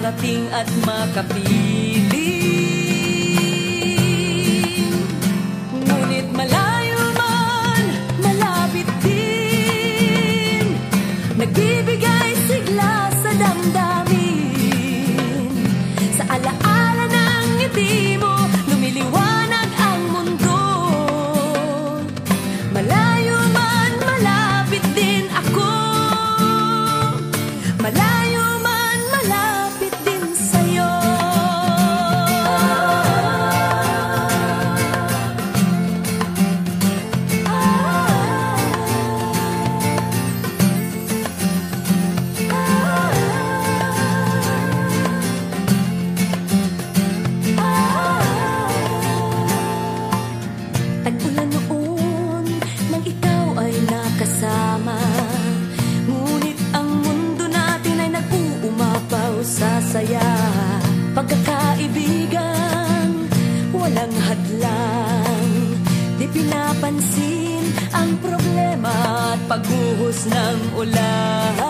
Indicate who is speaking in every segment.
Speaker 1: at makapiling Ngunit malayo man, malapit din. Nagbibigay sigla sa damdamin. Sa alaala ng ngiti mo, lumiliwanag ang mundo. Malayo man, malapit din ako. Malayo hadlang Di pinapansin ang problema at paghuhos ng ulan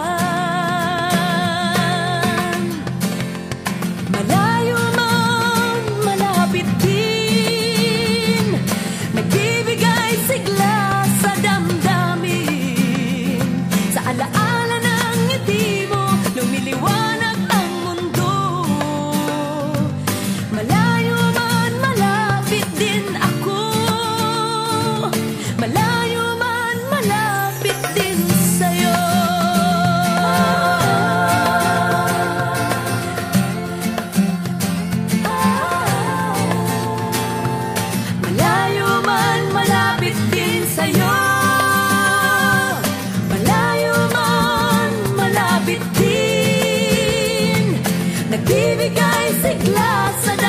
Speaker 1: נקפיא בקיץ את גלס